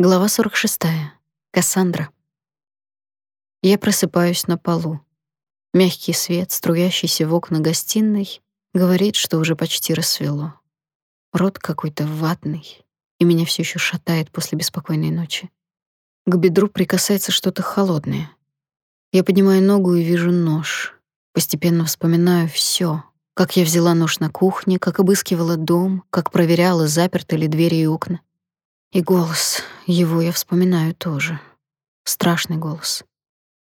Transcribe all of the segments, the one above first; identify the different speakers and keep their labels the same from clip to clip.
Speaker 1: Глава 46. Кассандра. Я просыпаюсь на полу. Мягкий свет, струящийся в окна гостиной, говорит, что уже почти рассвело. Рот какой-то ватный, и меня все еще шатает после беспокойной ночи. К бедру прикасается что-то холодное. Я поднимаю ногу и вижу нож. Постепенно вспоминаю все: как я взяла нож на кухне, как обыскивала дом, как проверяла, заперты ли двери и окна. И голос, его я вспоминаю тоже. Страшный голос.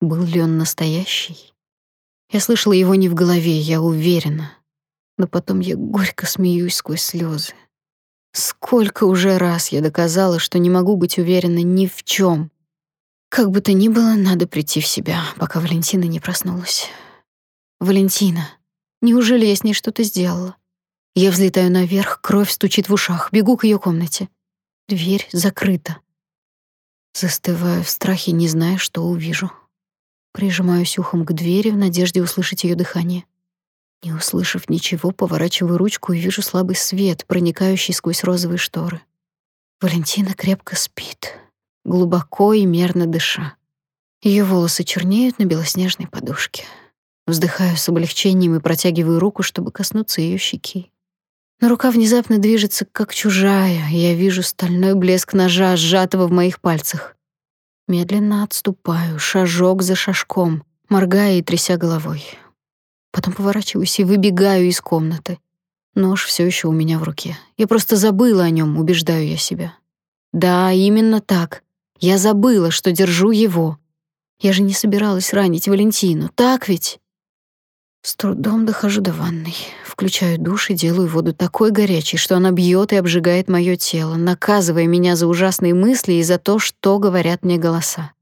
Speaker 1: Был ли он настоящий? Я слышала его не в голове, я уверена. Но потом я горько смеюсь сквозь слезы. Сколько уже раз я доказала, что не могу быть уверена ни в чем. Как бы то ни было, надо прийти в себя, пока Валентина не проснулась. Валентина. Неужели я с ней что-то сделала? Я взлетаю наверх, кровь стучит в ушах, бегу к ее комнате. Дверь закрыта. Застываю в страхе, не зная, что увижу. Прижимаюсь ухом к двери в надежде услышать ее дыхание. Не услышав ничего, поворачиваю ручку и вижу слабый свет, проникающий сквозь розовые шторы. Валентина крепко спит, глубоко и мерно дыша. Ее волосы чернеют на белоснежной подушке. Вздыхаю с облегчением и протягиваю руку, чтобы коснуться ее щеки. Но рука внезапно движется, как чужая, и я вижу стальной блеск ножа, сжатого в моих пальцах. Медленно отступаю, шажок за шажком, моргая и тряся головой. Потом поворачиваюсь и выбегаю из комнаты. Нож все еще у меня в руке. Я просто забыла о нем, убеждаю я себя. Да, именно так. Я забыла, что держу его. Я же не собиралась ранить Валентину, так ведь? С трудом дохожу до ванной, включаю душ и делаю воду такой горячей, что она бьет и обжигает мое тело, наказывая меня за ужасные мысли и за то, что говорят мне голоса.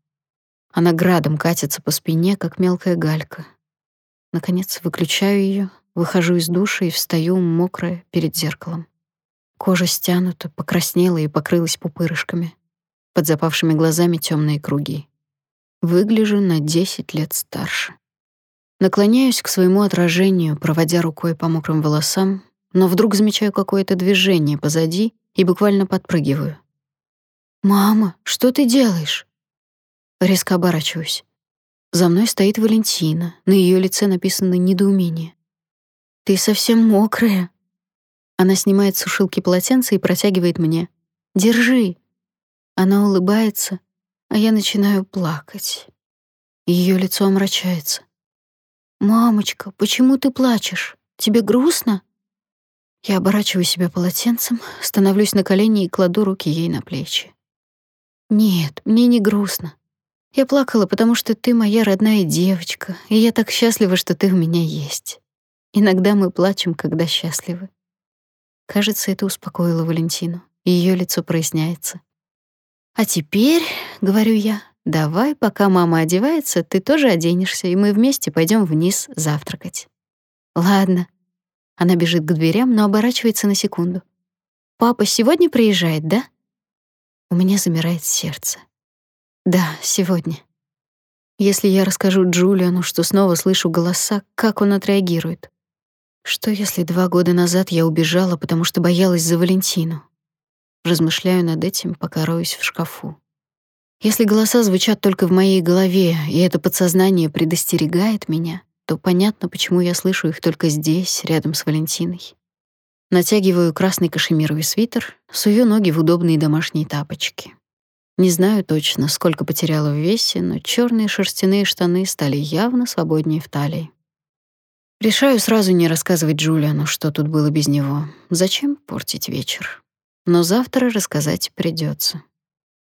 Speaker 1: Она градом катится по спине, как мелкая галька. Наконец выключаю ее, выхожу из душа и встаю мокрая перед зеркалом. Кожа стянута, покраснела и покрылась пупырышками. Под запавшими глазами темные круги. Выгляжу на 10 лет старше. Наклоняюсь к своему отражению, проводя рукой по мокрым волосам, но вдруг замечаю какое-то движение позади и буквально подпрыгиваю. «Мама, что ты делаешь?» Резко оборачиваюсь. За мной стоит Валентина, на ее лице написано недоумение. «Ты совсем мокрая». Она снимает сушилки полотенце и протягивает мне. «Держи». Она улыбается, а я начинаю плакать. Ее лицо омрачается. «Мамочка, почему ты плачешь? Тебе грустно?» Я оборачиваю себя полотенцем, становлюсь на колени и кладу руки ей на плечи. «Нет, мне не грустно. Я плакала, потому что ты моя родная девочка, и я так счастлива, что ты у меня есть. Иногда мы плачем, когда счастливы». Кажется, это успокоило Валентину, и её лицо проясняется. «А теперь, — говорю я, Давай, пока мама одевается, ты тоже оденешься, и мы вместе пойдем вниз завтракать. Ладно. Она бежит к дверям, но оборачивается на секунду. Папа сегодня приезжает, да? У меня замирает сердце. Да, сегодня. Если я расскажу Джулиану, что снова слышу голоса, как он отреагирует? Что если два года назад я убежала, потому что боялась за Валентину? Размышляю над этим, пока роюсь в шкафу. Если голоса звучат только в моей голове, и это подсознание предостерегает меня, то понятно, почему я слышу их только здесь, рядом с Валентиной. Натягиваю красный кашемировый свитер, сую ноги в удобные домашние тапочки. Не знаю точно, сколько потеряла в весе, но черные шерстяные штаны стали явно свободнее в талии. Решаю сразу не рассказывать Джулиану, что тут было без него. Зачем портить вечер? Но завтра рассказать придется.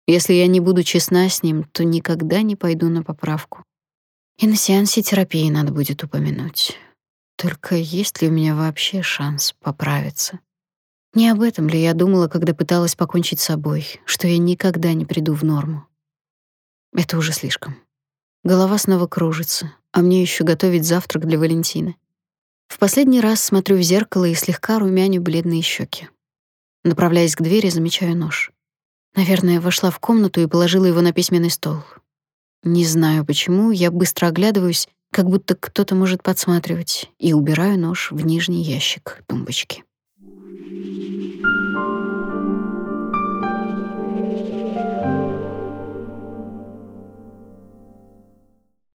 Speaker 1: Если я не буду честна с ним, то никогда не пойду на поправку. И на сеансе терапии надо будет упомянуть. Только есть ли у меня вообще шанс поправиться? Не об этом ли я думала, когда пыталась покончить с собой, что я никогда не приду в норму? Это уже слишком. Голова снова кружится, а мне еще готовить завтрак для Валентины. В последний раз смотрю в зеркало и слегка румяню бледные щеки. Направляясь к двери, замечаю нож. Наверное, вошла в комнату и положила его на письменный стол. Не знаю почему, я быстро оглядываюсь, как будто кто-то может подсматривать, и убираю нож в нижний ящик тумбочки.